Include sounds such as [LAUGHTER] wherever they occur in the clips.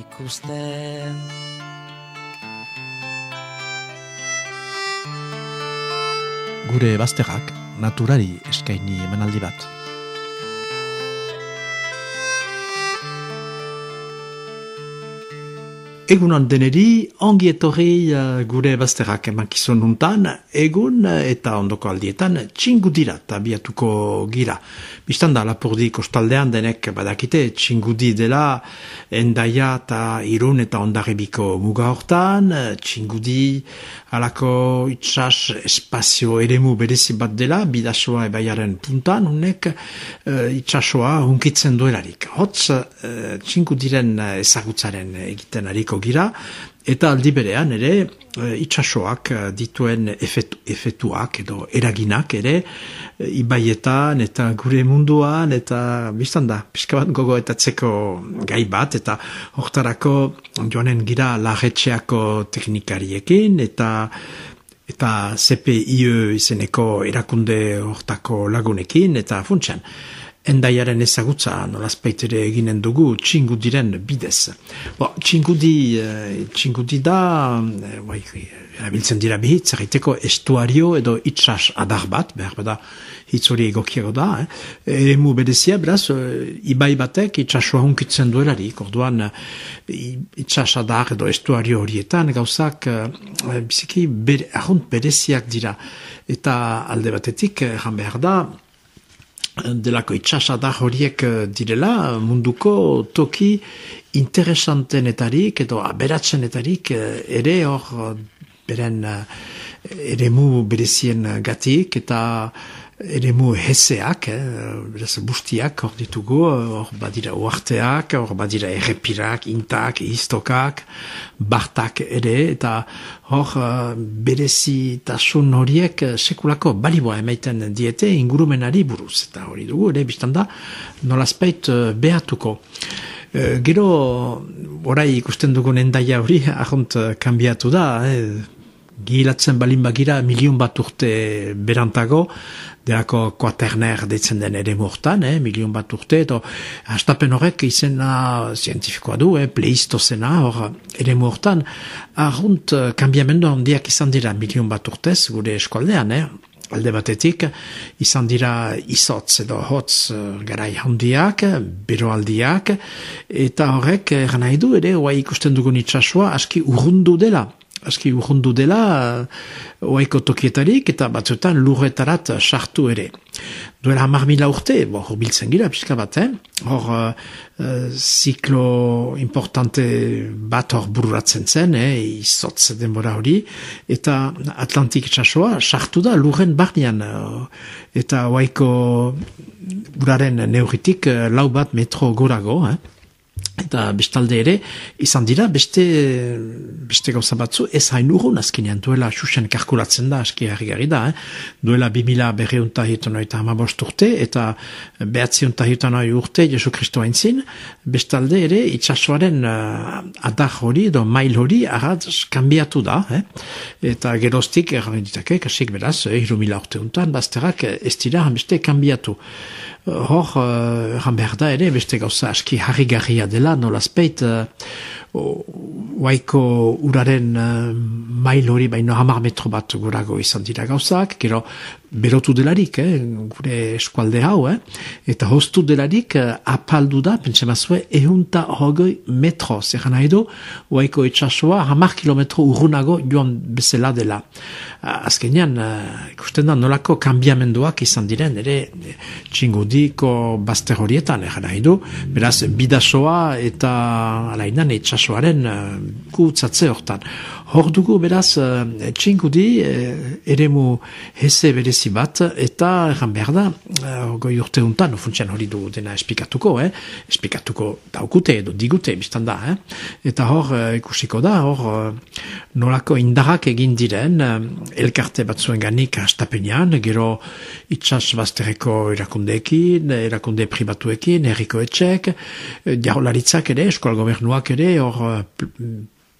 ikusten. Gure bazterrak naturari eskaini emanaldi bat. Egun deneri, ongi etorri uh, gure bazterrak emankizun nuntan, egun uh, eta ondoko aldietan txingu dira eta biatuko gira. Bistanda, lapurdi kostaldean denek badakite txingudi dela endaia eta irun eta ondarribiko muga hortan, txingudi alako itxas espazio eremu berezi bat dela, bidasoa ebaiaren puntan, unek uh, itxasoa hunkitzen duelarik. Hotz, uh, txingudiren ezagutzaren egiten hariko gira, eta aldi berean ere e, itxasoak e, dituen efetu, efetuak edo eraginak ere e, ibaietan eta gure munduan eta biztan da, pixka bat gogo eta txeko gai bat. Eta hortarako joanen gira lagetxeako teknikariekin eta eta CPIE izeneko erakunde hortako lagunekin eta funtsan endaiaren ezagutza nolazpaitere eginen dugu txingu diren bidez. Bo, txingudi, eh, txingudi da, eh, bai, erabiltzen dira behit, zerriteko estuario edo itxas adar bat, behar bada hitzori egokiago da, eh? emu bedezia, beraz, eh, ibai batek itxasua hunkitzen duelarik, orduan itxas adar edo estuario horietan, gauzak biziki bere, ahunt bedeziak dira, eta alde batetik, jan behar da, delako itxasada horiek eh, direla munduko toki interesantenetarik edo aberatzenetarik eh, ere hor beren eh, eremu berezien gatik eta eremu hezeak, eh, bustiak hor ditugu, hor badira uarteak, hor badira errepirak, intak, istokak, bartak ere, eta hor uh, berezi tasun horiek uh, sekulako baliboa emaiten diete ingurumenari buruz, eta hori dugu, ere biztanda, nolazpeit uh, behatuko. Gero, orai ikusten dugun endaia hori, ahont kanbiatu da, eh, gilatzen balin bagira milion bat urte berantago, delako kuaterner deitzen den ere mortan, eh, milion bat urte, edo hastapen horrek izena zientifikoa du, eh, pleistozena hor ere mortan, arrunt eh, kambiamendu handiak izan dira milion bat urtez gure eskualdean, eh, alde batetik, izan dira izotz edo hotz uh, garai handiak, beroaldiak, eta horrek, uh, nahi du ere, oa ikusten dugun itxasua, aski urrundu dela, aski urrundu dela oaiko tokietarik eta batzuetan lurretarat sartu ere. Duela hamar mila urte, bo, hor biltzen gira, pixka bat, eh? hor uh, ziklo importante bat hor bururatzen zen, eh? izotz denbora hori, eta Atlantik txasoa sartu da lurren barnean, eta oaiko uraren neuritik lau bat metro gorago, eh? Eta bestalde ere, izan dira, beste, beste gauza batzu, ez hain urun azkenean, duela xuxen karkulatzen da, aski harri da, eh? duela 2000 berreunta hiton eta hamabost urte, eta behatziunta hiton urte, Jesu Kristo haintzin, bestalde ere, itxasoaren uh, adar hori, edo mail hori, arrat, kambiatu da, eh? eta gerostik, erran ditake, kasik beraz, eh, mila urte untan, bazterak ez dira, beste kambiatu hor, uh, behar da ere, beste gauza aski harri-garria dela, nolazpeit, uh, waiko uraren uh, mail hori baino hamar metro bat gurago izan dira gauzak, gero berotu delarik, eh, gure eskualde hau, eh, eta hostu delarik uh, apaldu da, pentsa ehunta hogoi metro, zer nahi du, waiko etxasua hamar kilometro urrunago joan bezala dela. Uh, azkenean, uh, ikusten da nolako kambiamenduak izan diren, ere txingudiko bazter horietan, er nahi du, beraz, bidasoa eta alainan itxasoaren gutzatze hortan. Hor dugu beraz uh, txingudi uh, eremu heze berezi bat, eta erran behar da, uh, goi urte untan, funtsian hori du dena espikatuko, eh? espikatuko daukute edo digute, biztan da, eh? eta hor uh, ikusiko da, hor uh, nolako indarrak egin diren, uh, elkarte bat zuen ganik astapenean, gero itxas baztereko erakundeekin, erakunde pribatuekin, herriko etxek, jarolaritzak ere, eskual gobernuak ere, hor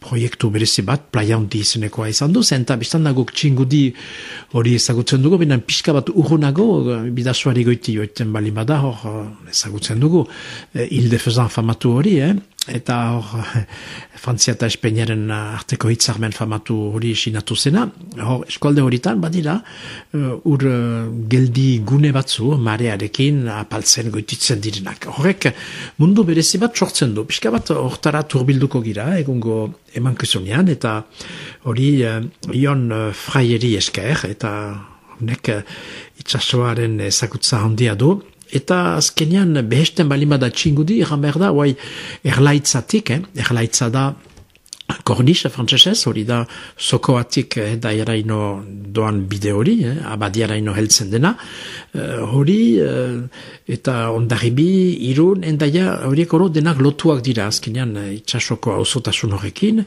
proiektu berezi bat, playa hundi izenekoa izan du, zenta biztan dago txingudi hori ezagutzen dugu, binen pixka bat urrunago, bidasuari goiti joiten bali bada, hor ezagutzen dugu, hilde fezan famatu hori, eh? Eta hor Frantzia eta Espainiaren arteko hitzarmen famatu hori sinatu zena, hor eskualde horitan badira uh, ur uh, geldi gune batzu marearekin apaltzen goititzen direnak. Horrek mundu berezi bat sortzen du, pixka bat hortara turbilduko gira, egungo eman eta hori uh, ion uh, fraieri esker, eta honek uh, itxasoaren ezakutza handia du, Eta azkenean behesten balimada txingudi, egan behar da, guai erlaitzatik, eh? erlaitza da Kornisa frantzesez, hori da sokoatik eh, da eraino doan bide hori, eh, abadi eraino heltzen dena, eh, hori eh, eta ondarribi irun, endaia horiek oro denak lotuak dira azkenean eh, itxasoko horrekin,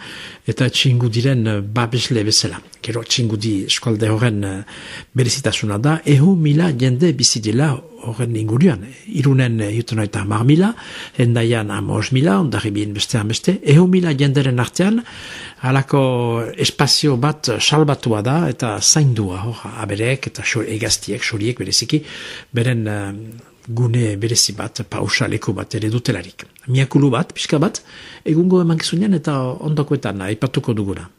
eta txingu diren eh, babesle bezala. Gero txingu di eskualde horren eh, berezitasuna da, ehu mila jende bizidila horren ingurian. Irunen jutun eta mar mila, endaian amos mila, ondarribien bestean beste, ehu mila jenderen artean, halako espazio bat salbatua da eta zaindua, hor, aberek eta xor, egaztiek, xoriek bereziki, beren uh, gune berezi bat, pausaleko bat ere dutelarik. Miakulu bat, pixka bat, egungo eman eta ondokoetan, aipatuko duguna.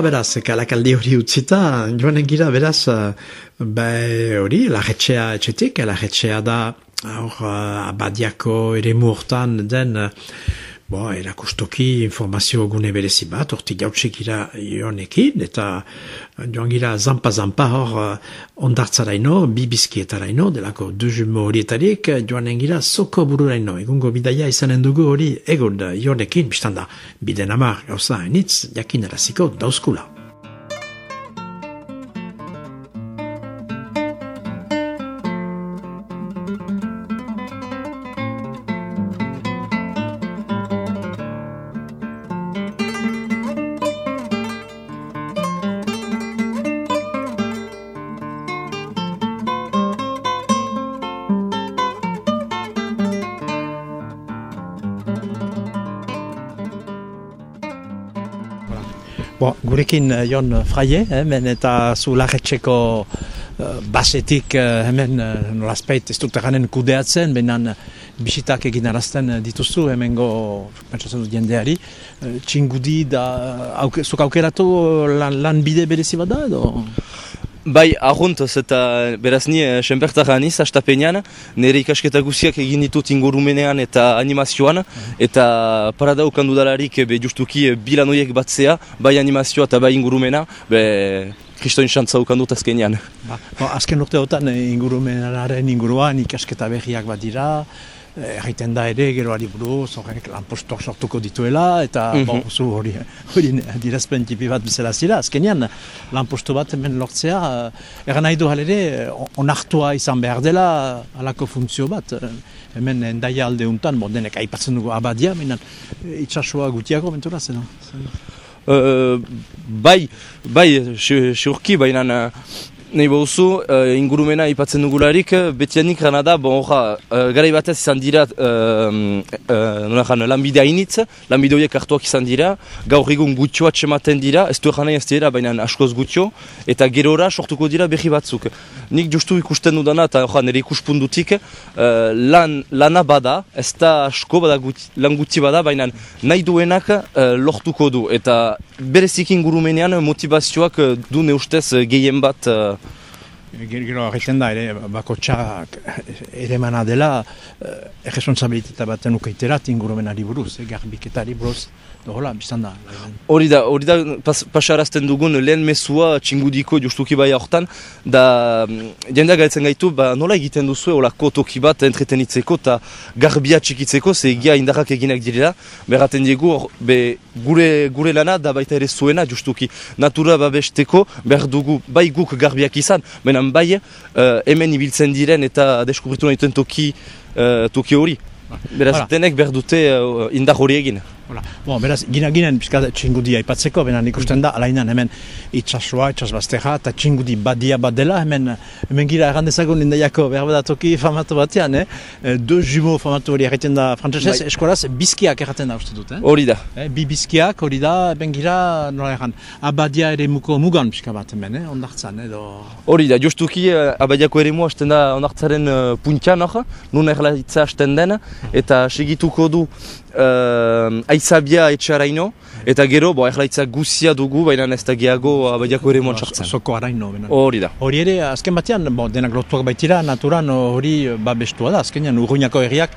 Hora beraz, kalakaldi hori utzita, joan engira beraz, be hori, larretxea etxetik, larretxea da, hor, abadiako ere muortan den, bo, erakustoki informazio gune berezi bat, orti jautsik gira joanekin, eta joan gira zampa-zampa hor ondartzaraino, bibizkietaraino, delako dujumo horietarik, joan engira soko bururaino, egungo bidaia izanen dugu hori egun joanekin, biztanda, biden amar, gauza, enitz, jakin dauzkula. Bo, gurekin uh, Jon Fraie, hemen eta zu larretxeko uh, basetik uh, hemen uh, nolazpeit ez dut eranen kudeatzen, benan bisitak egin arazten dituzu hemengo pentsatzen dut jendeari. Uh, txingudi da, auke, zuk aukeratu lan, lan bide berezi bat da edo? Bai, ahontoz eta beraz ni eh, senpertarra aniz, astapenean, nire ikasketa guziak egin ditut ingurumenean eta animazioan, eta parada okandu dalarik be justuki eh, bilanoiek batzea, bai animazioa eta bai ingurumena, be kristoin xantza okandut azkenean. Ba, ba, azken urteotan eh, ingurumenaren inguruan ikasketa behiak bat dira, egiten da ere, gero ari buruz, horrek lanpostok sortuko dituela, eta mm -hmm. zu hori, hori dirazpen tipi bat bizela zira, azkenean lanpostu bat hemen lortzea, eran nahi du halere, onartua izan behar dela, alako funtzio bat, hemen endaia alde untan, bon, denek aipatzen dugu abadia, minan, itxasua gutiago bentura zen. Uh, bai, bai, xurki, baina Nei bauzu, uh, ingurumena ipatzen dugularik, betianik gana da, bon, orra, uh, garai batez izan dira, uh, uh, nola jan, lanbidea initz, lanbide horiek hartuak izan dira, gaur egun gutxoa txematen dira, ez du janai ez dira, baina askoz gutxo, eta gerora sortuko dira behi batzuk. Nik justu ikusten dudana, eta orra, nire ikuspundutik, uh, lan, lana bada, ez da asko bada guti, lan gutxi bada, baina nahi duenak uh, lortuko du, eta berezik ingurumenean motivazioak uh, du neustez uh, gehien bat Gero egiten da, ere, bako ere mana dela, eh, erresponsabilitatea baten ukaiterat ingurumenari buruz, eh, garbiketari buruz, Hola, biztan da. Hori da, hori da pas, pasarazten dugun lehen mesua txingudiko justuki bai hortan, da mm, jendea gaitzen gaitu, ba, nola egiten duzu olako toki bat entretenitzeko eta garbia txikitzeko, ze egia indarrak eginak direla, berraten diegu, be, gure, gure lana da baita ere zuena justuki. Natura babesteko, behar dugu bai guk garbiak izan, benen bai uh, hemen ibiltzen diren eta deskubritu nahi toki, uh, toki hori. Beraz, denek behar dute uh, indar hori egin. Hola. Bon, beraz, gina ginen pizkat txingudi aipatzeko, bena ikusten da, alainan hemen itxasua, itxasbazteja, eta txingudi badia bat dela, hemen, hemen gira errandezagun lindaiako behar toki famatu batean, eh? eh do jumo famatu hori erraten da frantzesez, bai. eskolaz, bizkiak erraten da uste dut, eh? Hori da. Eh, bi bizkiak, hori da, ben gira, nola erran, abadia ere muko mugan pizka bat hemen, eh? ondartzan, edo... Hori da, justuki eh, abadiako ere mu hasten da ondartzaren uh, puntian, nun erlaitza hasten den, eta segituko du uh, aizabia etxaraino, eta gero, bo, erlaitza guzia dugu, baina ez da gehiago abadiako ere montxartzen. Soko araino, Hori da. Hori ere, azken batean, bo, denak lotuak baitira, naturan hori babestua da, azkenean urruinako herriak,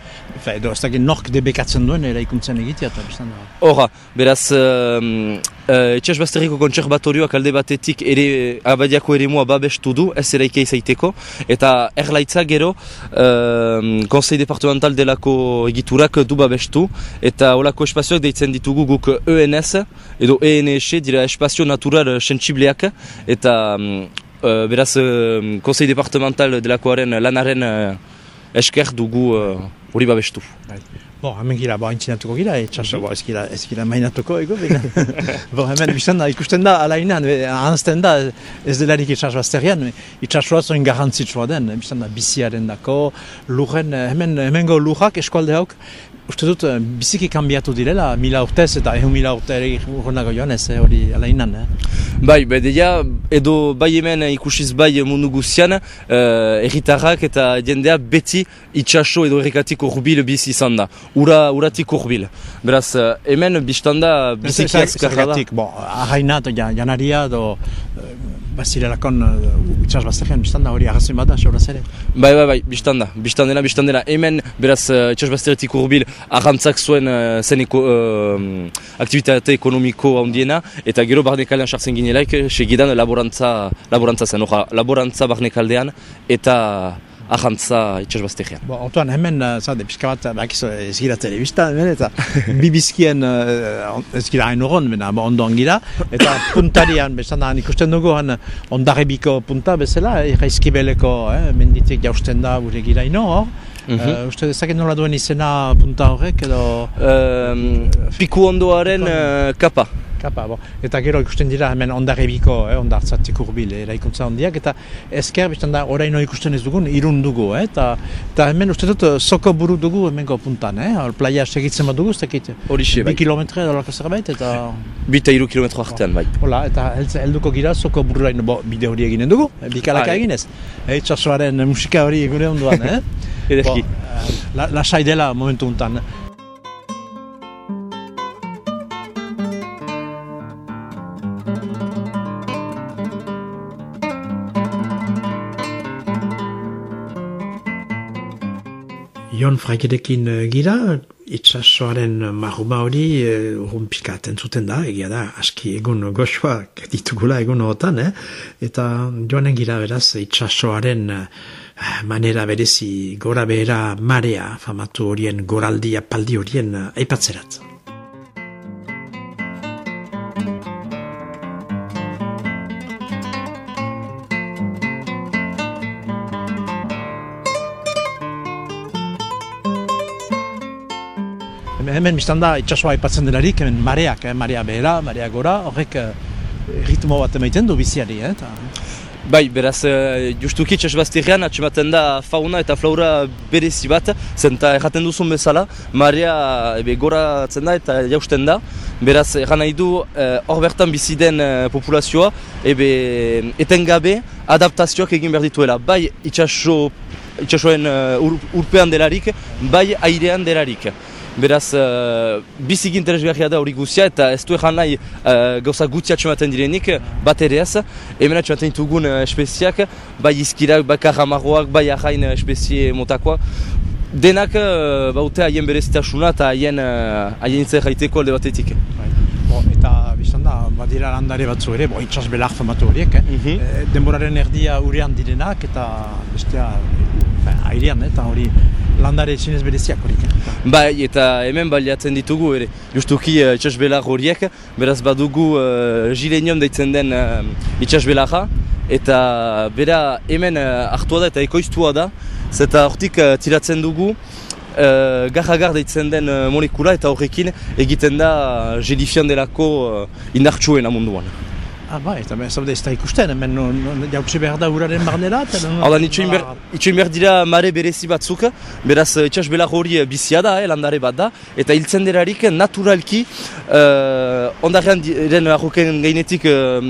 edo ez da nork debekatzen duen eraikuntzen egitea, eta bestan da. Horra, beraz, uh, Uh, Etxas Basterriko kontserbatorioak alde batetik ere abadiako ere mua babestu du, ez eraike izaiteko, eta erlaitza gero uh, Konsei Departamental delako egiturak du babestu, eta olako espazioak deitzen ditugu guk ENS, edo ENS, dira espazio natural sentsibleak, eta uh, beraz uh, Konsei Departamental delakoaren lanaren uh, esker dugu hori uh, babestu. Bo, hemen gira, bo, haintzinatuko gira, etxaso, bo, ez gira, ez gira mainatuko, ego, bina. [LAUGHS] bo, hemen, bizten da, ikusten da, alainan, anzten da, ez delarik itxaso azterian, itxasoa zoin garrantzitsua den, bizten da, biziaren dako, lurren, hemen, hemengo lurrak eskualde hauk, uste dut, eh, biziki kanbiatu direla, mila urtez eta ehun mila urte ere urrenago joan ez, eh, hori alainan, eh? Bai, bedeia, edo bai hemen ikusiz bai mundu guzian, uh, erritarrak eta jendea beti itxaso edo errikatik urbil bizi izan da. Ura, uratik urbil. Beraz, hemen biztanda biziki azkarra da. Bon, ahaina eta janaria, do, Bazirelakon uh, itxas bazterrean, biztanda hori agazen bada, xauraz ere? Bai, bai, bai, biztanda, biztandena, biztandena. Hemen, beraz, uh, itxas bazterretik urbil, ahantzak zuen uh, zen eko, uh, aktivitate ekonomiko handiena, eta gero barnekalean sartzen ginelaik, segidan laborantza, laborantza zen, oha, laborantza barnekaldean, eta ahantza itxasbaztegia. Bo, Otuan, hemen, uh, zade, pixka bat, bakizo, ez gira telebista, hemen, eta [LAUGHS] bibizkien uh, ez gira hain urron, bena, ondo gira, eta puntarian, bezan da, ikusten dugu, han, ondarribiko punta bezala, irraizkibeleko, eh, menditik jausten da, gure gira ino, hor, Mm -hmm. uh, uste dezaket nola duen izena punta horrek edo... Um, piku ondoaren uh, kapa kapa, bo. Eta gero ikusten dira hemen ondarribiko, eh, ondartzatik urbil, eraikuntza ondiak, eta ezker biztan da oraino ikusten ez dugun, irun dugu, eh, eta, eta hemen uste dut soko buru dugu hemengo puntan, eh, Hor, playa segitzen bat dugu, ez dakit, Horixe, bai. Bi kilometre edo lako zerbait, eta... Bita iru kilometro artean, bai. Hola, eta helduko gira soko buru bo, bide hori eginen dugu, eh, bikalaka eginez. Eh, txasoaren musika hori gure onduan, eh? [LAUGHS] Ederki. la, lasai dela momentu untan. Jon Fraikidekin uh, gira, itxasoaren marruma hori uh, urun zuten da, egia da, aski egun goxoak ditugula egun horretan, eh? eta joanen gira beraz itxasoaren uh, manera berezi gora behera marea famatu horien goraldia paldi horien aipatzerat. Hemen biztan da itxasua aipatzen delarik, hemen mareak, eh, marea behera, marea gora, horrek eh, ritmo bat emaiten du biziari, eh? Ta... Bai, beraz, uh, justuki txasbaztirrean atxematen da fauna eta flora berezi bat, zenta erraten duzun bezala, marea ebe, goratzen da eta jausten da, beraz, erran nahi du hor bertan bizi den uh, populazioa, ebe, etengabe adaptazioak egin behar dituela, bai itxaso, itxasoen uh, urpean delarik, bai airean delarik. Beraz, uh, bizik interesgarria da hori guzia eta ez du egan nahi uh, gauza gutxi atxematen direnik, bat ere ez. Hemen atxematen ditugun uh, espeziak, bai izkirak, bai karramarroak, bai ahain espezie motakoa. Denak uh, baute haien berezitasuna eta haien uh, haien zer jaiteko alde batetik. Bai. Bo, eta biztan da, badira landare batzu ere, bo, itxas belar famatu horiek, eh? Mhm. E, denboraren erdia urean direnak eta bestea ba, airean, eh, eta hori landare zinez bereziak horiek. Eh? Bai, eta hemen baliatzen ditugu ere, justuki uh, itxasbelar horiek, beraz badugu uh, gilenium deitzen den uh, itxasbelarra, eta bera hemen uh, hartua da eta ekoiztua da, zeta hortik uh, tiratzen dugu, Uh, Garragar deitzen den molekula eta horrekin egiten da uh, gelifian delako uh, indartsuena munduan. Ah, bai, eta ez ez da ikusten, hemen no, behar da uraren barnera, eta... Hau da, itxoin behar, itxoin behar dira mare berezi batzuk, beraz uh, itxas belar hori uh, bizia da, eh, landare bat da, eta hiltzen derarik naturalki uh, ondarrean diren arroken gainetik uh,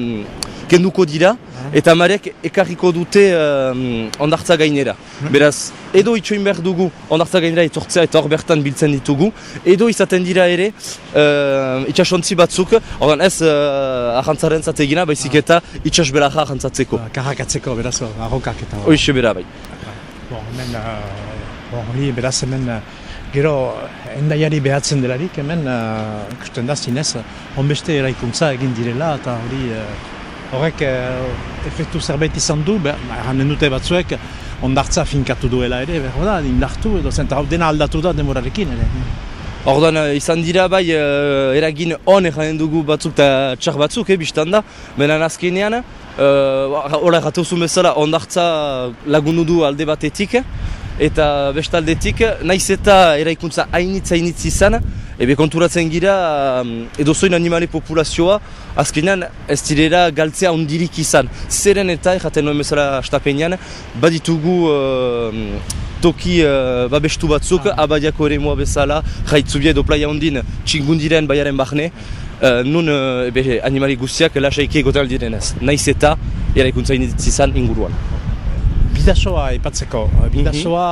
kenduko dira, eta marek ekarriko dute uh, ondartza gainera. Beraz, edo itxoin behar dugu ondartza gainera etortzea eta hor bertan biltzen ditugu, edo izaten dira ere uh, itxasontzi batzuk, ordan ez uh, ahantzaren zategina, baizik eta itxas belarra ahantzatzeko. Karrakatzeko, beraz, arrokak eta... Hoixe bera bai. Bon, hemen, uh, bon, hori, beraz, hemen, uh, gero, endaiari behatzen delarik, hemen, uh, ikusten da zinez, honbeste eraikuntza egin direla, eta hori, uh, horrek uh, efektu zerbait izan du, erranen dute batzuek, ondartza finkatu duela ere, behar da, indartu, edo zen, hau dena aldatu da demorarekin ere. Ordan izan dira bai uh, eragin on erranen dugu batzuk eta txar batzuk, eh, biztan da, benen azkenean, uh, hola erratuzun bezala ondartza lagundu du alde batetik, eta bestaldetik, naiz eta eraikuntza hainitz hainitz izan, ebe konturatzen gira um, edozoin animale populazioa azkenean ez direra galtzea ondirik izan. Zeren eta, erraten noen bezala astapenean, baditugu uh, toki uh, babestu batzuk, abadiako ere moa bezala, jaitzubia edo playa ondin txingundiren baiaren bahne, uh, nun uh, ebe, animali guztiak lasaiki egotan aldirenez. Naiz eta eraikuntza hainitz izan inguruan. Bidasoa ipatzeko, bidasoa,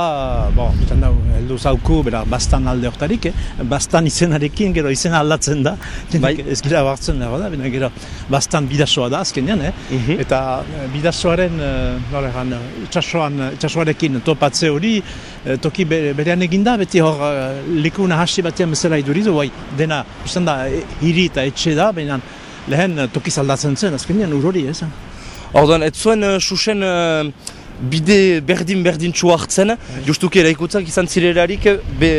mm bon, bitan da, heldu zauku, bera, bastan alde hortarik, eh? bastan izenarekin, gero izena aldatzen da, Bai. ez gira hartzen dago da, bina, gero bastan bidasoa da azkenean, eh? Mhm. eta eh, bidasoaren, nola egan, itxasoan, itxasoarekin topatze hori, eh, toki be- berean eginda, beti hor leku nahasi batean bezala idurizu, bai, dena, biztan da, hiri eta etxe da, baina lehen eh, toki aldatzen zen, azkenean urori, ez? Orduan, ez zuen uh, susen uh, bide berdin berdintxu hartzen, justuki eraikutzak izan zirelarik be,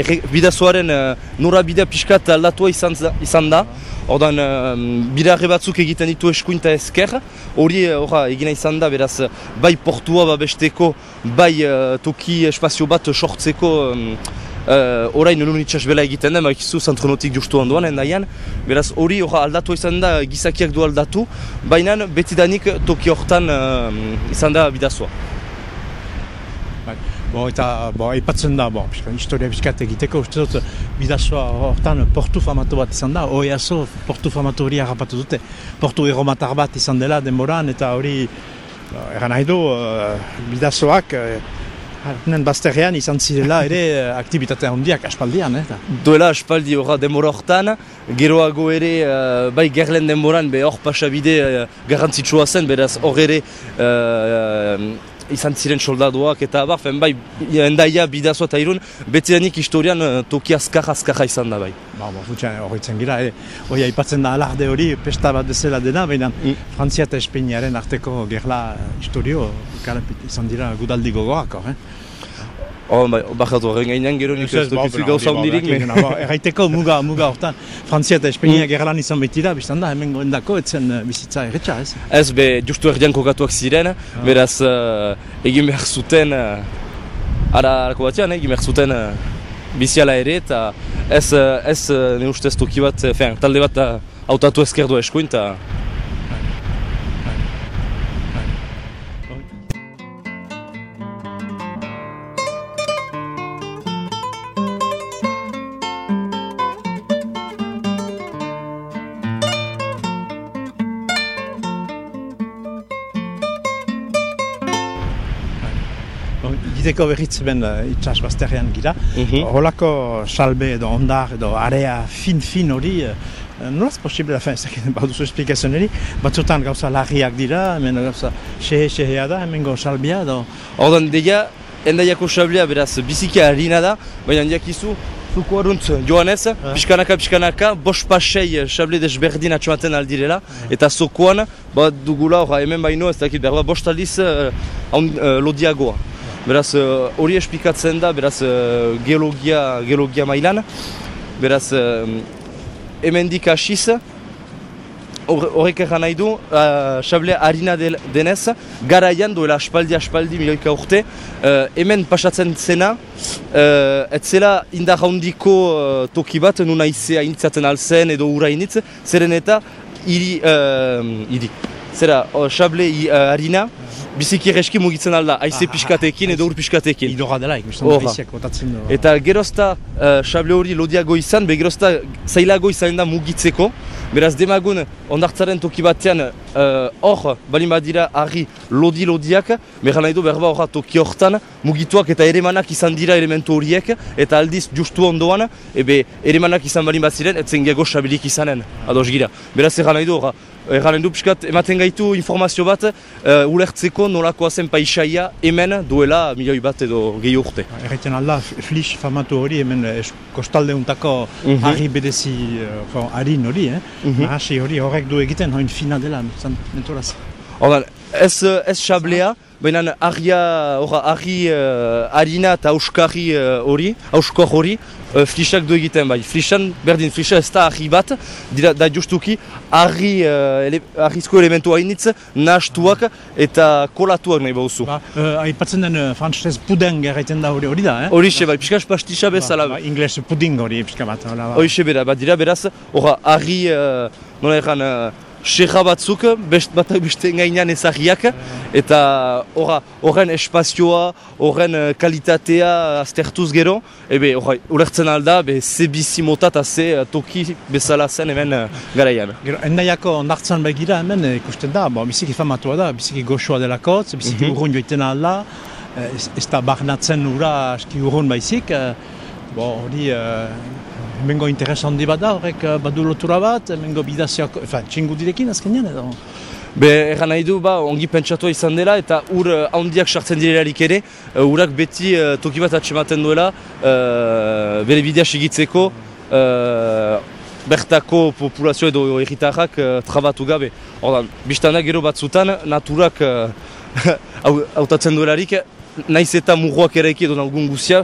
erre- bidazoaren uh, nora bidea pixkat aldatua izan, za- izan da. Ordan, uh, bidarre batzuk egiten ditu eskuinta ezker, hori uh, egina izan da, beraz, bai portua babesteko, bai uh, toki espazio bat sortzeko um, Uh, orain nun itxasbela egiten da, makizu zantronotik justu ondoan, endaian. Beraz, hori horra aldatu izan da, gizakiak du aldatu, baina betidanik toki hortan uh, izan da bidazoa. Bai. Bo, eta bo, aipatzen da, bo, pixka, historia pixkat egiteko, uste dut, bidazoa hortan portu famatu bat izan da, oiazo portu famatu hori harrapatu dute. Portu erromatar bat izan dela denboran, eta hori, bo, eran nahi du, uh, bidazoak, uh, Hartenen bazterrean izan zirela ere eh, aktibitate handiak aspaldian, eh? eta. Duela aspaldi horra denbora hortan, geroago ere, uh, bai gerlen denboran, be hor pasabide uh, garrantzitsua zen, beraz hor ere uh, izan ziren soldaduak eta abar, fen bai, endaia bidazoa eta irun, betidanik historian uh, toki azkar azkarra izan da bai. Ba, ba, futxan, horretzen gira, ere, hori aipatzen da alarde hori, pesta bat bezala dena, baina Mm. Frantzia eta Espainiaren arteko gerla eh, historio, kalapit izan dira gudaldi gogoak, eh? Oh, bai, bakatu horren gainean gero nik ez dukizu gauza hundirik, me... Erraiteko muga, muga hortan, Frantzia eta Espainia gerlan izan beti da, biztan da, hemen goendako, etzen eh, bizitza erretxa, ez? Ez, be, justu erdian kokatuak ziren, beraz, uh, egin behar zuten, uh, ara, arako batean, egin behar zuten uh, biziala ere, eta ez, uh, ez uh, ne ustez toki bat, uh, fean, talde bat uh, hautatu ezkerdu eskuin, eta egiteko berriz ben uh, itxas bazterrean gira. Mhm. Holako salbe edo ondar edo area fin-fin hori, uh, nolaz posible, fin, ez dakit baduzu esplikazioen eri, batzutan gauza larriak dira, hemen gauza xehe-xehea da, hemengo salbia edo... Ordan deia, endaiako sablea beraz biziki harina da, baina diakizu, zuko aruntz joan ez, pixkanaka, pixkanaka, bos pasei sable desberdin atxamaten aldirela, eta zokoan, bat dugula, hemen baino ez dakit, berba bost aldiz uh, haun, uh, lodiagoa. Beraz, uh, hori esplikatzen da, beraz, uh, geologia, geologia mailan, beraz, hemendik hasiz, hor- horrek egan nahi du, uh, xable harina del, denez, garaian duela aspaldi aspaldi milioika urte, uh, hemen pasatzen zena, uh, ez zela indar handiko uh, toki bat, nuna izea initzaten alzen edo urainitz, zeren eta hiri, uh, hiri, zera, uh, xable i- uh, harina, biziki erreski mugitzen alda, haize Ah, pixkatekin edo ur pixkatekin. Idora dela, ikusten da iziak botatzen du. Eta gerozta uh, xable hori lodiago izan, be gerozta zailago izan da mugitzeko. Beraz demagun ondartzaren toki batean uh, hor balin badira harri lodi-lodiak, behar nahi du berba horra toki hortan mugituak eta eremanak izan dira elementu horiek, eta aldiz justu ondoan, ebe eremanak izan balin bat ziren, etzen gehiago xabilik izanen, ados gira. Beraz erran nahi du horra, erran nahi du pixkat ematen gaitu informazio bat uh, ulertzeko nolakoa zen paisaia hemen duela milioi bat edo gehi urte. Erraiten alda, flix famatu hori, hemen eh, es- kostalde untako Mhm. harri berezi, uh, bon, harin hori, eh? Mhm. Nahasi hori horrek du egiten, hoin fina dela, zan, menturaz. Ordan, ez, eh, ez xablea, baina argia, orra, argi uh, harina eta auskarri eh, hori, auskor hori, uh, flixak du egiten bai. Flixan, berdin, flixa ez da argi bat, dira, da justuki, argi, uh, ele, argizko elementu hainitz, nahastuak eta kolatuak nahi bauzu. Ba, uh, aipatzen den uh, frantzez pudeng erraiten da hori hori da, eh? Horixe bai, pixkas pastisa bezala. Ba, ingles pudding hori, pixka bat, hola, ba. Horixe bera, bat dira beraz, horra, argi, uh, nola erran, uh, Serra batzuk, best, batak beste gainean ezagiak, eta horren espazioa, horren eh, kalitatea aztertuz gero, ebe, horra, ulertzen alda, be, ze bizi mota eta ze eh, toki bezala zen hemen eh, garaian. Gero, endaiako ondartzan begira hemen ikusten da, bo, biziki famatua da, biziki goxoa delako, ze biziki Mhm. urrun joiten alda, ez, ez da barnatzen ura aski urrun baizik, bo, hori eh, hemengo interes handi bat da, horrek eh, badu lotura bat, hemengo bidazioak, enfin, txingudirekin azkenean edo. Be, erran nahi du, ba, ongi pentsatua izan dela, eta ur eh, handiak sartzen direlarik ere, eh, urak beti eh, toki bat atxematen duela, eh, bere bidea segitzeko, eh, bertako populazio edo erritarrak uh, trabatu gabe. Ordan, biztan da gero batzutan, naturak [LAUGHS] uh, hautatzen duelarik, naiz eta murroak eraiki edo nagun guzia,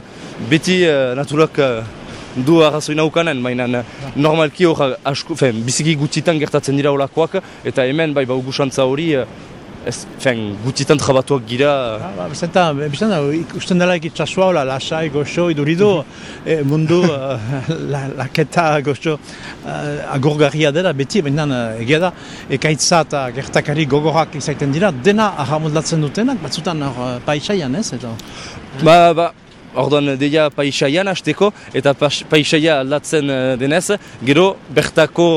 beti uh, naturak uh, du arrazoi naukanen, baina uh, normalki hor asko, fen, biziki gutxitan gertatzen dira olakoak, eta hemen bai bau gusantza hori, uh, ez, fen, gutxitan trabatuak gira, Ah, ba, biztan da, biztan da, ikusten dela ikitxasua, hola, lasai, goxo, iduridu, [LAUGHS] eh, mundu, eh, la, laketa, goxo, uh, agurgarria dela, beti, baina uh, egia da, ekaitza eta gertakari gogorak izaiten dira, dena ahamodlatzen dutenak, batzutan hor uh, paisaian, ez, edo? Ba, ba, orduan deia paisaian hasteko eta paisaia aldatzen eh, denez, gero bertako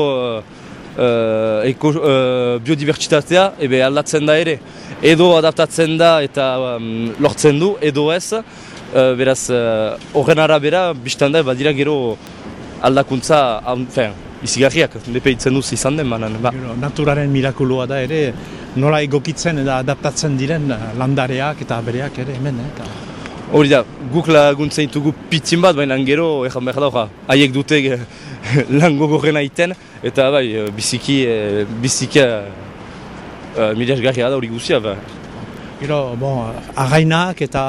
uh, eko, uh, biodibertsitatea ebe aldatzen da ere. Edo adaptatzen da eta um, lortzen du, edo ez, uh, beraz, uh, horren arabera, biztan da, badira gero aldakuntza, fen, izigarriak, lepeitzen duz izan den banan. Ba. Gero, naturaren mirakulua da ere, nola egokitzen eta adaptatzen diren eh, landareak eta bereak ere hemen, eh? eta- Hori da, guk laguntzen ditugu pitzin bat, baina gero, ejan behar da, haiek dute eh, [LAUGHS] lan gogorrena iten, eta bai, eh, biziki, eh, biziki uh, miresgarria da hori guzia, ba. Gero, bon, arrainak eta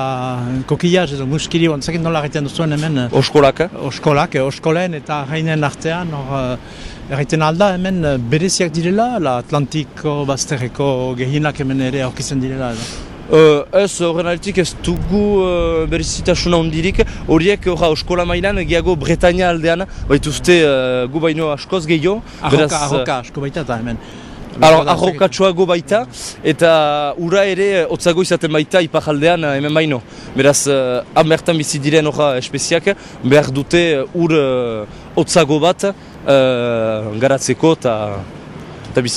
kokillaz edo muskiri, ontzakin nola egiten duzuen hemen, eh, Oskolak, oskolak, eh, oskolen eta arrainen artean, hor, erraiten alda hemen bereziak direla, la Atlantiko, Bazterreko gehienak hemen ere aurkitzen direla. Edo. Uh, ez horren altik ez dugu uh, berezitasuna hondirik, horiek horra oskola mailan gehiago Bretaña aldean, baituzte uh, gu baino askoz gehiago. Arroka, arroka, asko baita eta hemen. Alo, arrokatsuago baita, eta ura ere hotzago izaten baita ipajaldean hemen baino. Beraz, uh, han bertan bizi diren horra espeziak, behar dute ur hotzago bat uh, garatzeko eta eta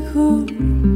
bizitzeko.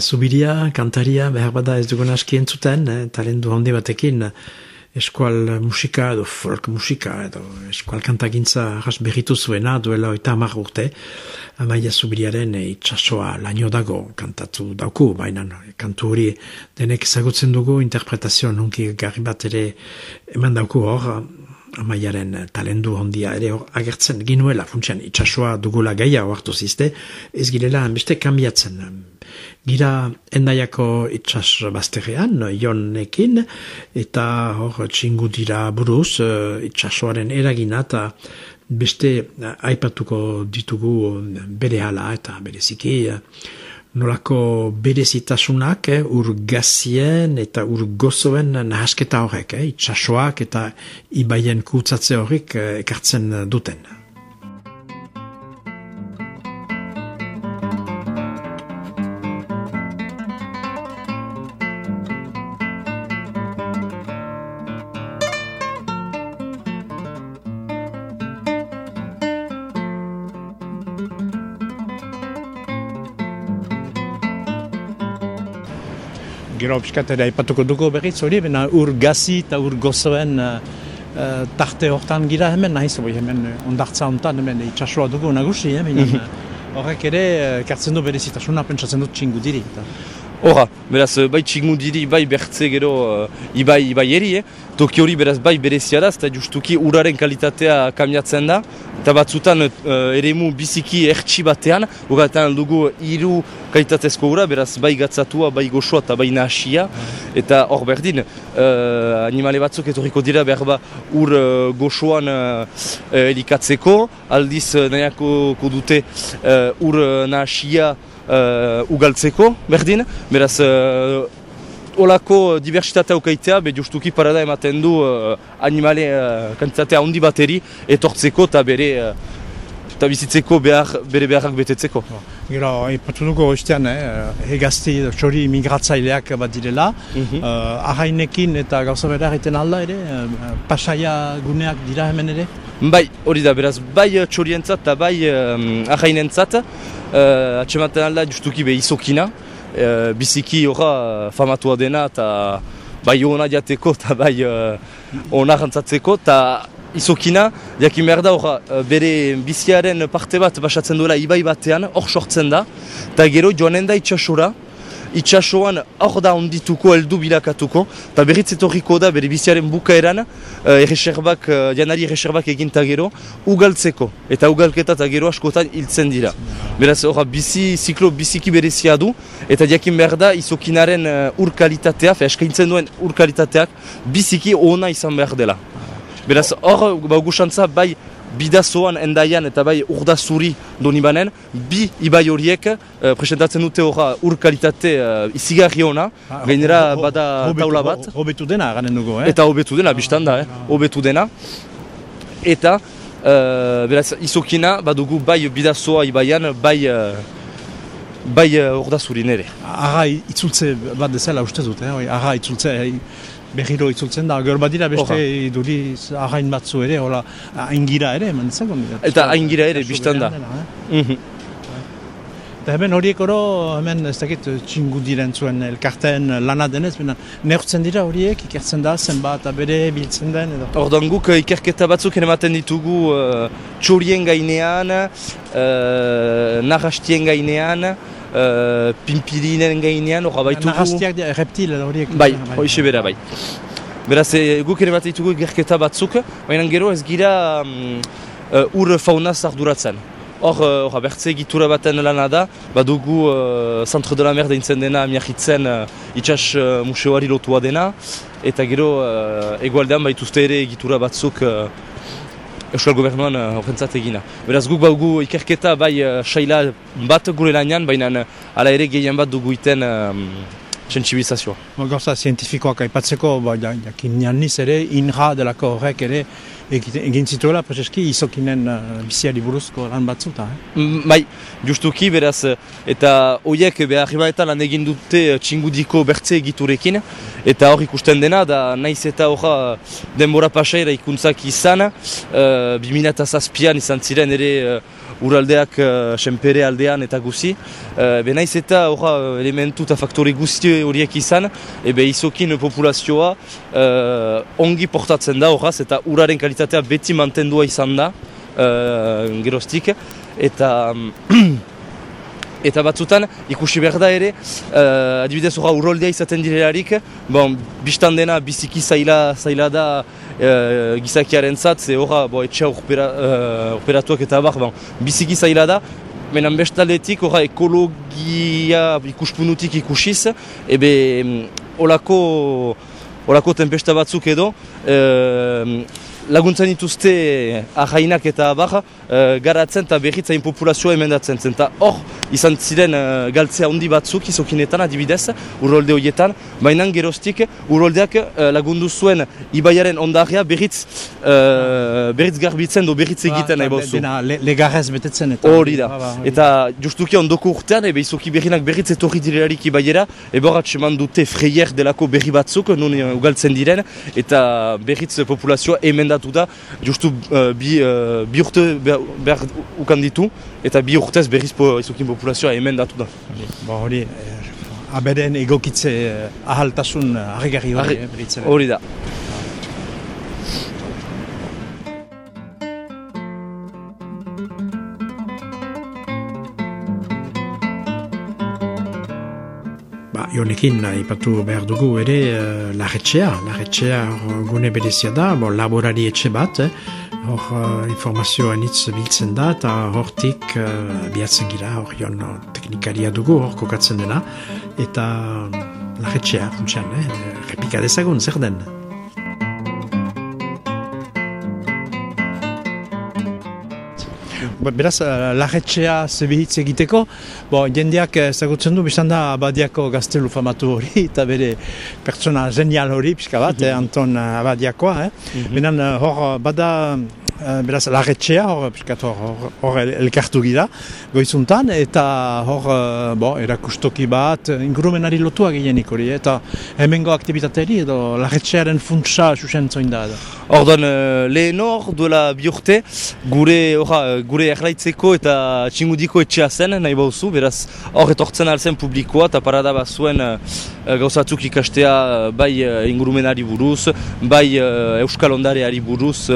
Zubiria, kantaria, behar bada ez dugun aski entzuten, eh, talendu handi batekin, eskual musika edo folk musika edo eskual kantagintza jas berritu zuena duela oita hamar urte. Amaia zubiliaren itxasoa laino dago kantatu dauku, baina kantu hori denek ezagutzen dugu interpretazio nunki garri bat ere eman dauku hor. Amaiaren talendu hondia ere hor agertzen ginuela funtsian itxasoa dugula gaia hartu zizte ez girela beste kambiatzen gira endaiako itxas bazterrean jonekin eta hor txingu dira buruz uh, itxasoaren eragina eta beste aipatuko ditugu bere hala eta bere ziki nolako berezitasunak eh, ur gazien eta ur gozoen nahasketa horrek, eh, itxasoak eta ibaien kutsatze horrek eh, ekartzen duten. Gero piskat ere aipatuko dugu berriz hori, bena ur gazi eta ur gozoen uh, uh, tarte hortan gira hemen nahiz, boi hemen uh, ondartza hontan hemen itxasua dugu nagusi, eh, bina, mhm. horrek ere uh, kartzen du berezitasuna pentsatzen dut txingu diri. Horra, beraz, bai txingu diri, bai bertze gero uh, ibai, ibai eri, eh? Toki hori beraz bai berezia da, eta justuki uraren kalitatea kamiatzen da, eta batzutan uh, eremu biziki ertsi batean, hogaetan dugu hiru kalitatezko ura, beraz bai gatzatua, bai goxoa eta bai nahasia, eta hor berdin, uh, animale batzuk etorriko dira behar ba ur uh, goxoan uh, elikatzeko, aldiz uh, nahiako dute uh, ur nahasia uh, ugaltzeko, berdin, beraz olako diversitatea ukaitea, be justuki parada ematen du uh, animale uh, kantitatea handi bateri etortzeko eta bere uh, eta bizitzeko behar, bere beharrak betetzeko. Gero, ipatu dugu oiztean, eh, hegazti txori migratzaileak bat direla, mm -hmm. uh, ahainekin eta gauza bera egiten alda ere, uh, pasaia guneak dira hemen ere? Bai, hori da, beraz, bai txorientzat eta bai um, ahainentzat, uh, atxematen alda justuki be izokina, e, biziki horra famatua dena eta bai hona jateko eta bai hona jantzatzeko eta izokina, jakin behar da horra e, bere biziaren parte bat basatzen duela ibai batean, hor sortzen da. Eta gero joanen da itxasora itxasoan hor da ondituko, eldu bilakatuko, eta berriz etorriko da bere biziaren bukaeran, uh, erreserbak, uh, janari erreserbak eginta gero, ugaltzeko, eta ugalketa eta gero askotan hiltzen dira. Beraz, hor, bizi, ziklo biziki berezia du, eta diakin behar da, izokinaren uh, ur kalitatea, fe, eskaintzen duen ur kalitateak, biziki ona izan behar dela. Beraz, hor, ba, bai, bidazoan endaian eta bai urda zuri doni banen, bi ibai horiek uh, presentatzen dute horra ur kalitate uh, izigarri hona, ah, gainera bada taula bat. Hobetu dena ganen dugu, eh? Eta hobetu dena, biztan da, eh? hobetu dena. Eta, uh, beraz, izokina, badugu bai bidazoa ibaian, bai... Uh, bai uh, urda zuri nere. Arra itzultze bat dezela uste dut, eh? Arra itzultze, berriro itzultzen da, gaur badira beste duri ahain batzu ere, hola, aingira ere, eman. Eta aingira ere, biztan da. Eh? Mhm. Eta hemen horiek oro, hemen ez dakit txingu diren zuen elkarten lana denez, bena neurtzen dira horiek, ikertzen da, zenbat, bere biltzen den, edo. Ordan guk ikerketa batzuk ematen ditugu uh, txurien gainean, uh, narrastien gainean, uh, pimpirinen gainean, horra baitugu... Narrastiak reptil horiek. Bai, hoxe bera, bai. Beraz, e, guk ere bat ditugu gerketa batzuk, baina gero ez gira um, uh, ur faunaz arduratzen. Hor, uh, bertze egitura baten lana da, badugu uh, Centre de la Mer deintzen dena miahitzen uh, itxas uh, museoari lotua dena, eta gero uh, egualdean baituzte ere egitura batzuk Euskal Gobernuan uh, horrentzat egina. Beraz guk baugu ikerketa bai uh, saila bat gure lanian, baina uh, ere gehien bat dugu iten um, sensibilizazioa. Gauza zientifikoak aipatzeko, ba, jakin nianiz ere, inra delako horrek ere, egin zituela, prezeski, izokinen uh, biziari buruzko lan batzuta. Eh? Mm, bai, justuki, beraz, eta horiek behar eta lan egin dute txingudiko bertze egiturekin, eta hor ikusten dena, da naiz eta horra denbora pasaira ikuntzak izan, uh, 2008an izan ziren ere uh, uraldeak uh, senpere aldean eta guzi. Uh, be naiz eta horra elementu eta faktori guzti horiek izan, ebe izokin populazioa ongi portatzen da horraz eta uraren kalitatea beti mantendua izan da uh, gerostik. Eta [CLEARS THROAT] Eta batzutan, ikusi behar da ere, uh, adibidez horra urroldea izaten direlarik, bon, biztan dena biziki zaila, zaila da uh, gizakiaren zat, ze horra bo, etxea opera, uh, operatuak eta bar, bon, biziki zaila da, Menan bestaletik, horra ekologia ikuspunutik ikusiz, ebe olako, olako tempesta batzuk edo, laguntzen dituzte ahainak eta abar uh, garatzen eta berritzain populazioa emendatzen zen. Eta hor, izan ziren uh, galtzea handi batzuk izokinetan adibidez, urrolde horietan, baina geroztik urroldeak uh, lagundu zuen ibaiaren ondaria berritz, uh, berritz garbitzen do berritz egiten nahi bauzu. Le, legarrez betetzen eta... Hori da. Ba, ba, eta justuki ondoko urtean, ebe izoki berrinak berritz etorri direlarik ibaiera, ebe horatxe dute freier delako berri batzuk, non ugaltzen diren, eta berritz populazioa emendatu aldatu da, justu uh, bi, uh, bi urte behar ukan ditu, eta bi urtez berriz po, izukin populazioa hemen datu da. Ba hori, eh, aberen egokitze ahaltasun harrigarri hori. Hori da. Ionekin ipatu behar dugu ere uh, larretxea, larretxea gune berezia da, bo, laborari etxe bat, eh? hor uh, informazioa nitz biltzen da, eta hortik uh, bihatzen gira, hor jon teknikaria dugu, hor kokatzen dena, eta uh, larretxea, funtsean, eh? repika dezagun, zer den? Beraz, uh, lagetxea zebihitz egiteko, bo, jendeak ezagutzen du, bizan da abadiako gaztelu famatu hori, [LAUGHS] eta bere pertsona genial hori, pixka bat, eh, [LAUGHS] Anton abadiakoa, eh? Mm -hmm. hor, bada Eh, beraz, lagetxea, hor, piskat, hor, elkartu gira, goizuntan, eta hor, uh, bo, erakustoki bat, ingurumenari lotua gehienik hori, eta hemengo aktivitateri edo lagetxearen funtsa susen zoin da. Ordan, uh, lehen hor, duela biurte, gure, orra, gure erlaitzeko eta txingudiko etxea zen, nahi bauzu, beraz, hor etortzen alzen publikoa, eta parada bat zuen gauzatzuk ikastea bai ingurumenari buruz, bai euskal ondareari buruz,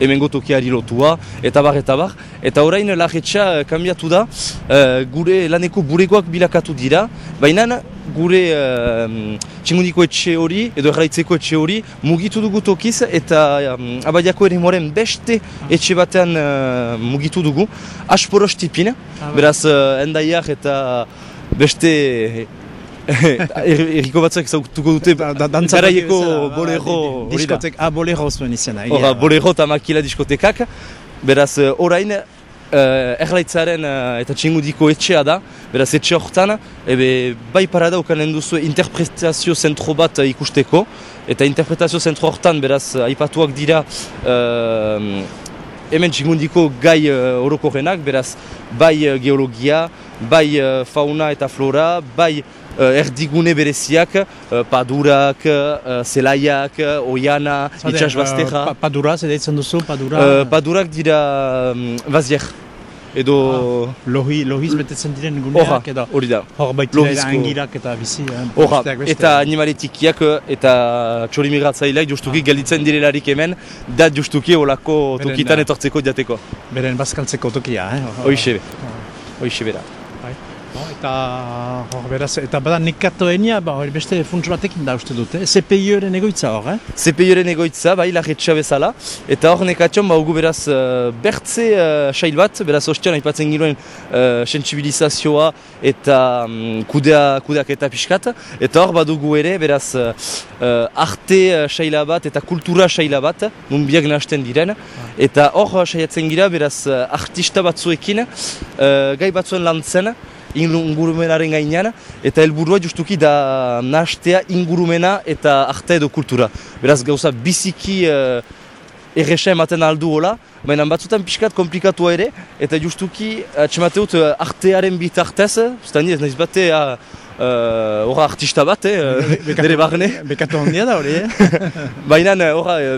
hemengo tokiari lotua, eta bar, eta bar. Eta orain lagetxa eh, kambiatu da, uh, gure laneko buregoak bilakatu dira, baina gure uh, txingundiko etxe hori, edo erraitzeko etxe hori, mugitu dugu tokiz, eta um, abadiako ere moren beste etxe batean uh, mugitu dugu, asporos tipin, ah, beraz uh, endaiak eta beste [LAUGHS] Eriko batzak zautuko dute Dantzaraieko bolero Diskotek, ah, bolero zuen izena Hora, bolero eta makila diskotekak. Beraz, eh, orain uh, erlaitzaren uh, eta txingudiko etxea da. Beraz, etxe horretan Ebe, bai parada ukanen duzu interpretazio zentro bat ikusteko. Eta interpretazio zentro horretan, beraz, aipatuak dira uh, Hemen txingudiko gai uh, orokorrenak. Beraz, bai geologia, bai fauna eta flora Bai uh, erdigune bereziak, uh, padurak, uh, zelaiak, uh, oiana, itxasbazteja. Uh, padura, zer deitzen duzu, padura? Uh, padurak dira um, baziek. Edo... Ah, lohi, lohiz betetzen diren guneak, edo... Hori da. Hor baitira angirak eta bizi. Horra, eta animaletikiak eta txorimigratzaileak justuki ah. gelditzen direlarik hemen, da justuki olako tokitan etortzeko diateko. Beren bazkaltzeko tokia, eh? Hoixe, hoixe bera. No, eta hor beraz, eta bada nekatoenia, ba, hori beste funts batekin da uste dute, CPI-eren egoitza hor, eh? CPI-eren egoitza, bai, lagetxa bezala, eta hor nekatxon, ba, ugu beraz, uh, bertze uh, sail bat, beraz, ostian, haipatzen giroen uh, sensibilizazioa eta um, kudea, kudeak eta pixkat, eta hor badugu ere, beraz, uh, arte uh, saila bat eta kultura saila bat, nun biak nahazten diren, eta hor saiatzen gira, beraz, artista batzuekin, uh, gai batzuen lantzen, ingurumenaren gainean, eta helburua justuki da nahastea ingurumena eta arte edo kultura. Beraz gauza biziki uh, erresa ematen aldu hola, baina batzutan pixkat komplikatua ere, eta justuki atxemateut uh, artearen bitartez, zutani ez nahiz bate, uh, uh, artista bat, eh, dere barne. Bekatu handia da hori, eh? baina, uh,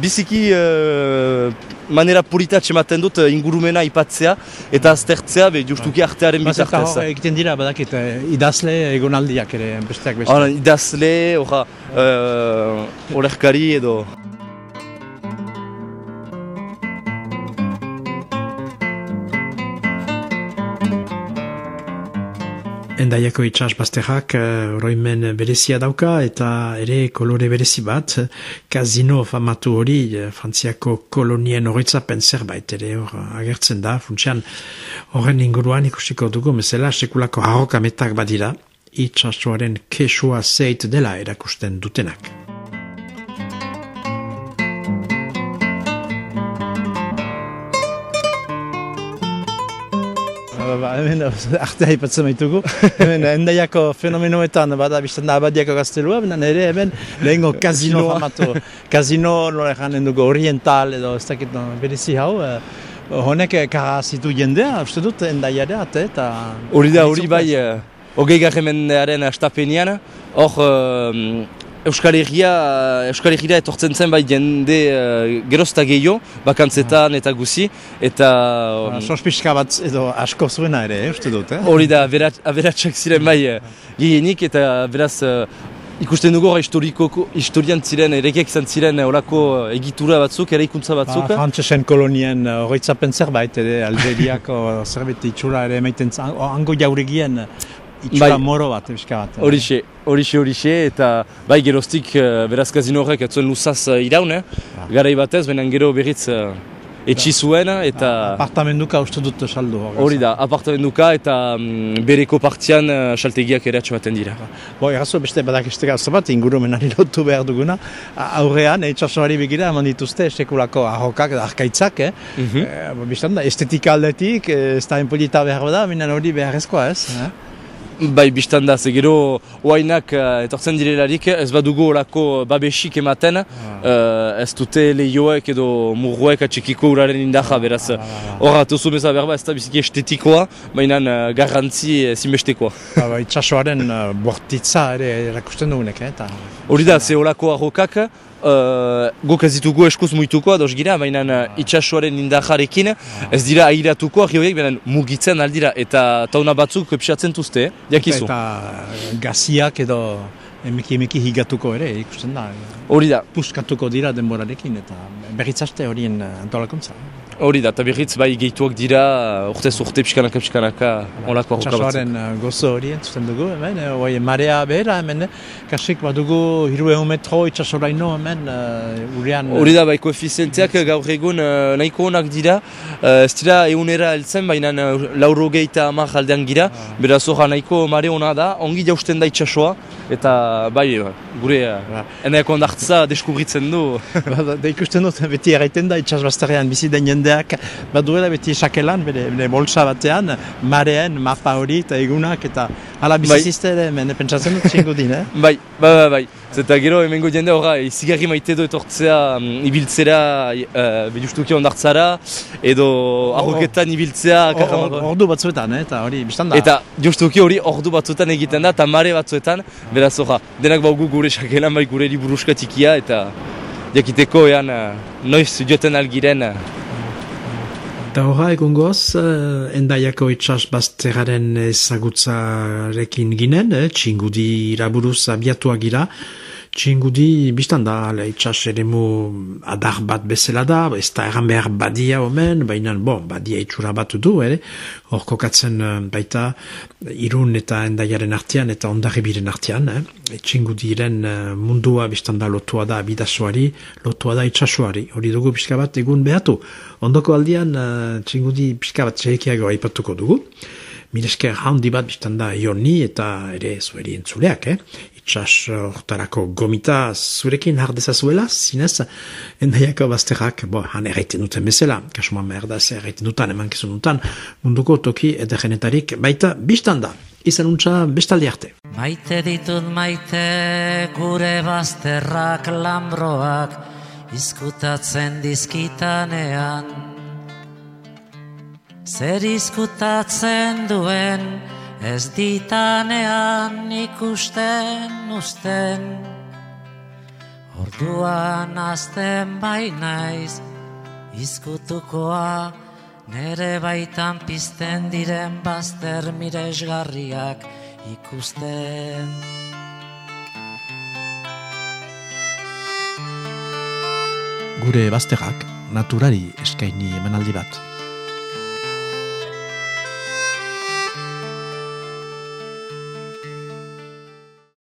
biziki uh, manera politatxe ematen dut uh, ingurumena ipatzea eta aztertzea be justuki artearen Bazeta bitartez. hor egiten dira, badakit, eh, idazle egonaldiak ere, besteak beste. Idazle, orra, uh, olerkari edo... Endaiako itxas bazterrak uh, oroimen berezia dauka eta ere kolore berezi bat, kazino famatu hori uh, frantziako kolonien horitzapen zerbait ere hor agertzen da, funtsian horren inguruan ikusiko dugu, mesela sekulako harrokametak badira, itxasoaren kesua zeit dela erakusten dutenak. Ba, hemen [LAUGHS] artea ipatzen baitugu. hemen endaiako fenomenoetan bada bizten da abadiako gaztelua, baina ere hemen lehengo kazino famatu. Kazino nola janen dugu oriental edo ez dakit no, berezi hau. Eh, honek kara zitu jendea, uste dut endaiare ate eta... Hori da, hori bai, uh, hogei garremendearen astapenian, hor uh, Euskal Herria, Euskal Herria etortzen zen bai jende uh, gerozta gehiago, bakantzetan eta guzi, eta... Um, Sospizka bat edo asko zuena ere, eh, uste dut, eh? Hori da, aberat- aberatsak ziren bai uh, gehienik, eta beraz uh, ikusten dugu historiko, historian ziren, erekiak izan ziren olako uh, egitura batzuk, eraikuntza batzuk. Ba, Frantsesen kolonien horitzapen zerbait ere, Algeriako [LAUGHS] zerbait itxura ere maiten zan, hango jauregien itxura Bai. moro bat, euska bat. Horixe, horixe, horixe, eta bai geroztik uh, beraz kazino horrek ez zuen luzaz uh, eh? garai batez, baina gero berriz uh, etxi zuen, eta Apartamenduka uste dut saldu hor. hori da, apartamentuka eta mm, bereko partian uh, saltegiak ere atxematen dira. Bo, errazu beste badak este gauza bat, ingurumenari lotu behar duguna. Aurrean, eitxasoari begira, eman dituzte, sekulako ahokak, arkaitzak, eh? Eh, bo, bistan da, estetika aldetik, eh, ez da polita behar da, minan hori beharrezkoa ez. Eh? Bai, biztan da, ze gero oainak uh, etortzen direlarik ez badugu orako babesik ematen, uh, ez dute lehioek edo murruek atxikiko uraren indaja, beraz, horra, tozu beza berba ez da biziki estetikoa, baina uh, garrantzi ezinbestekoa. Ba, ba, itxasoaren uh, bortitza ere erakusten dugunek, eh? eta... Hori da, ze olako arrokak, uh, guk ez ditugu eskuz muituko ados gira, baina uh, itxasoaren indajarekin ez dira airatuko argi horiek, baina mugitzen aldira, eta tauna batzuk pisatzen tuzte, eh? jakizu. Eta eh, gaziak edo emeki emeki higatuko ere ikusten da. Hori da, Puskatuko dira denborarekin eta berritzaste horien eh, antolakuntza. Hori da, eta berriz bai gehituak dira, urtez urte pixkanaka pixkanaka olako batzuk. Txasoaren uh, gozo hori entzuten dugu, hemen, eh, oi, marea behera hemen, eh? kasik badugu hiru egun metro itxasoraino hemen, uh, urean... Hori da, bai koefizienteak gaur egun uh, nahiko onak dira, uh, ez dira egunera heltzen, baina uh, lauro gehieta amak aldean gira, beraz horra nahiko mare ona da, ongi jausten da itxasoa, eta bai, uh, gure uh, eneko ondartza deskubritzen du. [LAUGHS] Ba, da, da ikusten dut, beti erraiten da itxas bazterrean bizi den jendeak, baduela beti sakelan, bere, bere bolsa batean, mareen, mapa hori eta egunak, eta hala Bai. bizizizte ere, hemen, pentsatzen dut txingu din, eh? [LAUGHS] bai, bai, bai, bai. Zeta gero hemengo jende horra, izigarri maite du etortzea um, ibiltzera, uh, justuki ondartzara, edo arroketan ibiltzea, Or- karramarro. or- Ordu batzuetan, eh? eta hori, biztan da. Eta justuki hori ordu batzuetan egiten da, eta mare batzuetan, beraz horra, denak baugu gure sakelan bai gure liburuska tikia, eta jakiteko ean uh, noiz joten algiren. Eta horra egungoz, uh, endaiako itxas bazteraren ezagutzarekin ginen, eh? txingudi iraburuz abiatua gira, txingudi biztan da, itxas eremu adar bat bezala da, ez da erran behar badia omen, baina, bon, badia itxura bat du, ere, hor kokatzen eh, baita irun eta endaiaren artean eta ondarribiren artean, eh? txingudiren eh, mundua biztan da lotua da bidasoari, lotua da itxasuari, hori dugu pixka bat egun behatu. Ondoko aldian uh, txingudi pixka bat txekiago aipatuko dugu. Milesker handi bat biztan da joni eta ere zueri entzuleak, eh? Itxas hortarako gomita zurekin hardezazuela, zinez, endaiako bazterrak, bo, han erraiten duten bezala, kasuma merdaz erraiten dutan, eman dutan, munduko toki edegenetarik baita biztan da. Izan untxa bestaldi arte. Maite ditut maite gure bazterrak lambroak izkutatzen dizkitanean. Zer izkutatzen duen ez ditanean ikusten usten. Orduan azten bai naiz Izkutukoa nere baitan pizten diren bazter miresgarriak ikusten Gure bazterrak naturari eskaini emanaldi bat.